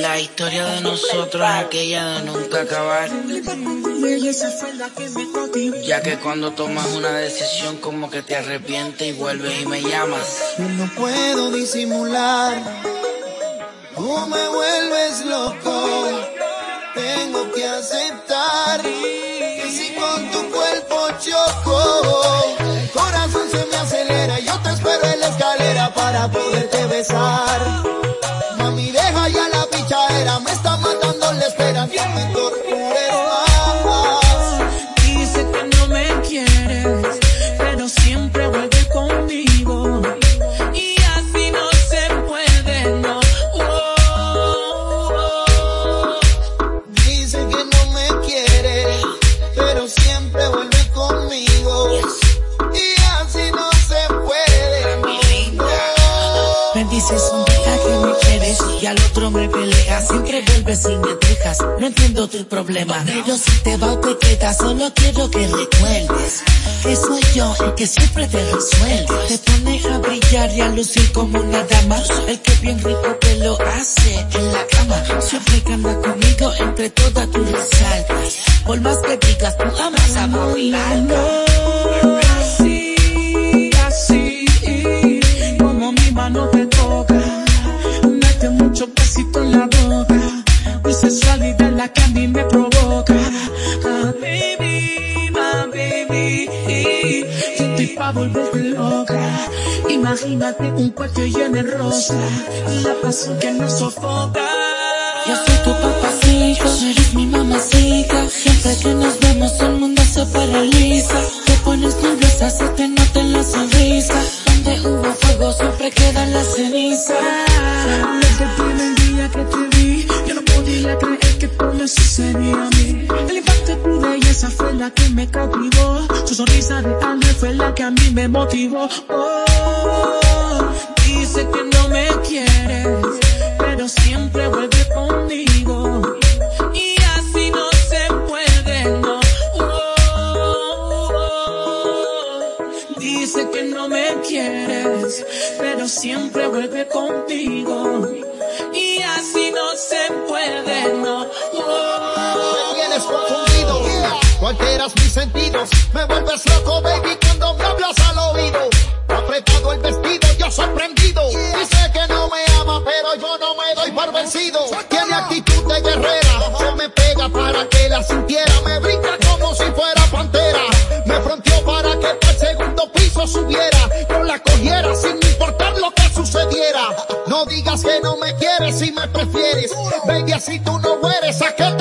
La historia de nosotros es aquella de nunca acabar. Ya que cuando tomas una decisión como que te arrepientes y vuelves y me llamas. No puedo disimular, tú me vuelves loco. Tengo que aceptar que si con tu cuerpo choco, el corazón se me acelera. Yo te espero en la escalera para poderte besar. No me Siempre vuelves y me dejas. No entiendo tu problema. Pero si te va o te quedas, solo quiero que recuerdes. Que soy yo el que siempre te resuelve. Te pones a brillar y a lucir como una dama. El que bien rico te lo hace en la cama. Siempre que conmigo, entre todas tú resaltas. Por más que digas, tú amas a Yo estoy pa' volverte loca. Imagínate un cuarto lleno de rosa. La pasión que nos sofoca. Yo soy tu papacito, eres mi mamacita. Siempre que nos vemos el mundo se paraliza. Te pones nerviosa, se te nota en la sonrisa. Donde hubo fuego siempre quedan las cenizas. Desde el primer día que te vi, yo no podía creer que todo eso sería a mí. Belleza fue la que me cautivó. Su sonrisa de ángel fue la que a mí me motivó. Oh, dice que no me quieres, pero siempre vuelve conmigo. Y así no se puede, no. Oh, dice que no me quieres, pero siempre vuelve contigo. Y así no se puede, no. Confundido, tú alteras mis sentidos, me vuelves loco, baby, cuando me hablas al oído. Apretado el vestido, yo sorprendido. Dice que no me ama, pero yo no me doy por vencido. Tiene actitud de guerrera, se me pega para que la sintiera. Me brinca como si fuera pantera. Me fronteó para que para el segundo piso subiera. Yo la cogiera sin importar lo que sucediera. No digas que no me quieres si me prefieres. Baby, así tú no mueres, ¿a qué te refieres?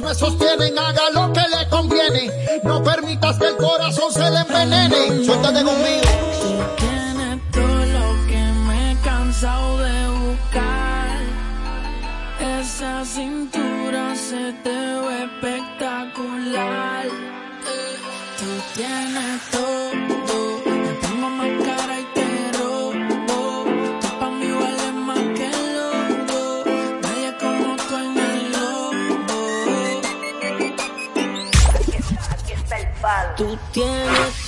Me sostienen, haga lo que le conviene. No permitas que el corazón se le envenene. Suéltate conmigo. Tú tienes todo lo que me he cansado de buscar. Esa cintura se te ve espectacular. Tú tienes todo. Tú tienes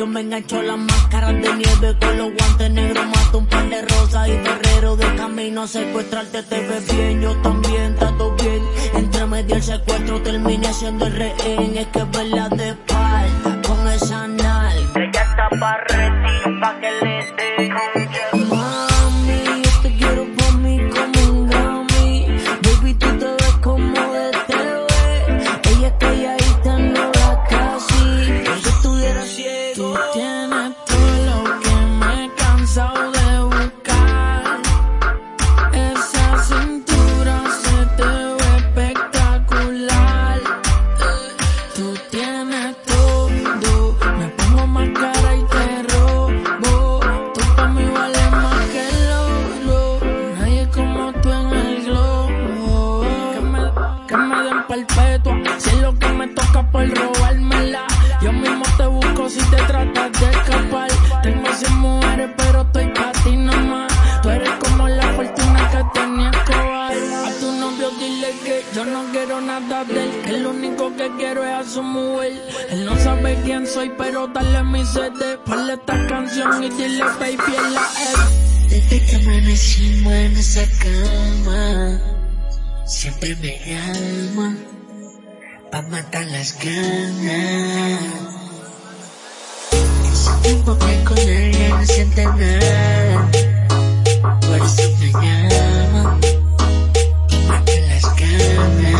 Yo me engancho las máscaras de nieve con los guantes negros. Mato un par de rosas y ferrero de camino a secuestrarte. Te ves bien, yo también trato bien. Entre medio el secuestro terminé siendo el rehén. Es que es verla de Él no sabe quién soy, pero dale mi CD. Ponle esta canción y dile baby en la F. Desde que amanecimos en esa cama, siempre me llama pa' matar las ganas. Hace tiempo que con ella no siente nada, por eso me llama pa' matar las ganas.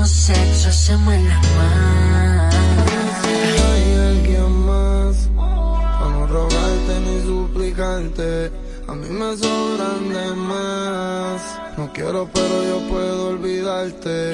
hacemos sexo, hacemos el amor. Hay alguien más, para no rogarte ni suplicarte. A mí me sobran de más. No quiero, pero yo puedo olvidarte.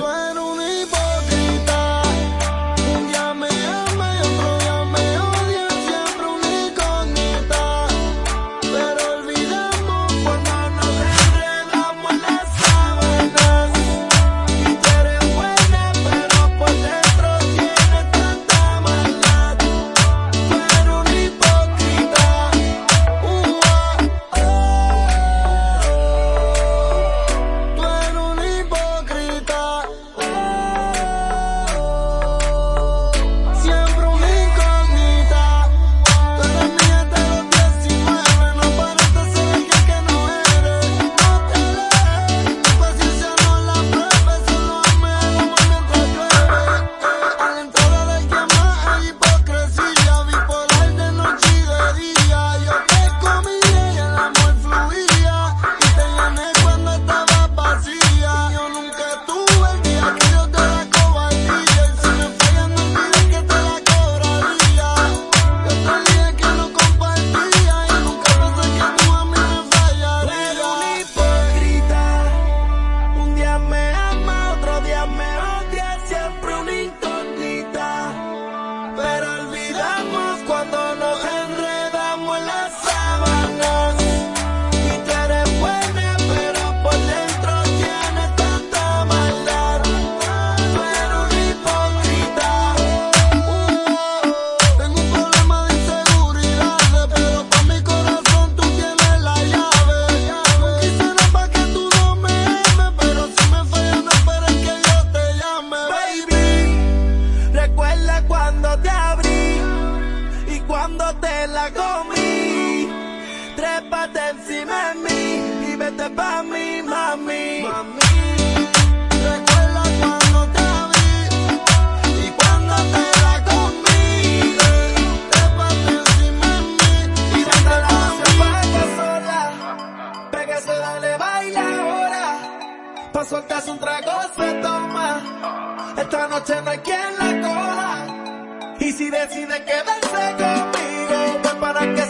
Este es para mí, mami. Recuerda cuando te abrí y cuando te la comí. Te pate así, mami. Y dentro de la noche, pa' que sola. Pégase, dale, baila ahora. Pásueltas un trago, se toma. Esta noche no hay quien la cola. Y si decides quedarse conmigo, pues para que.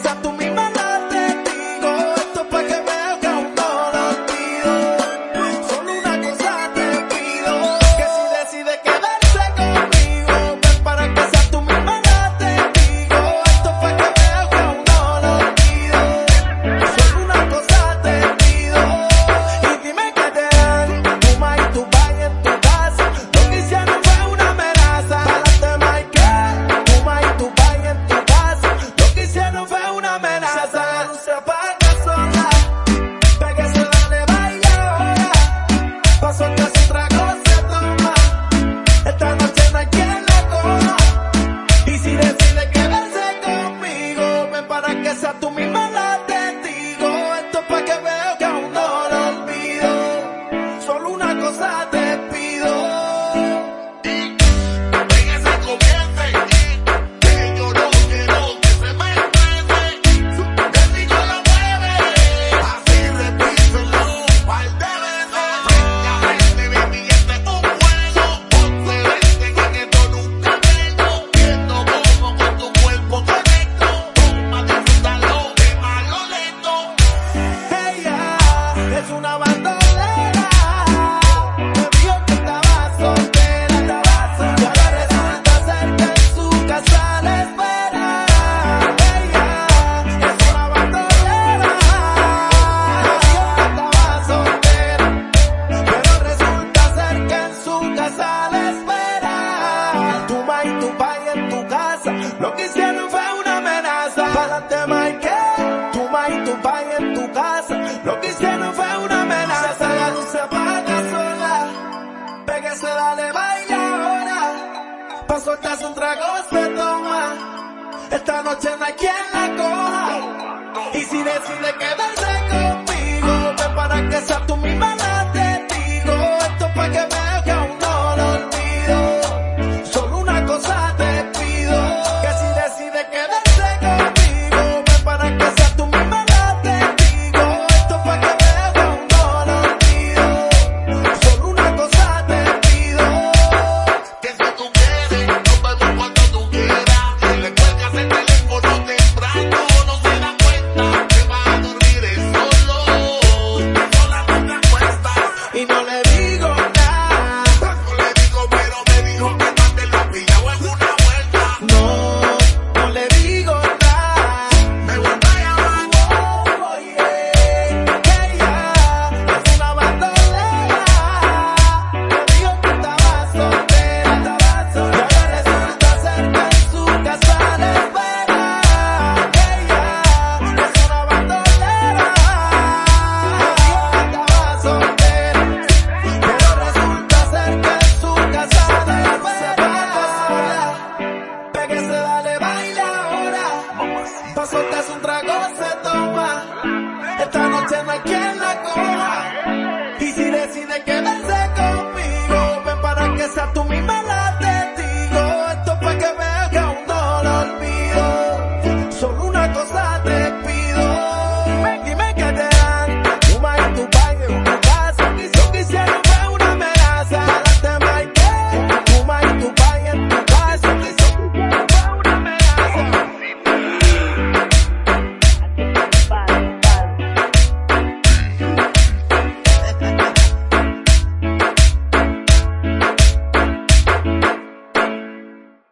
Pa' soltarse un trago se toma. Esta noche no hay quien la coja. Y si decide quedarse conmigo, ve para que sea tú misma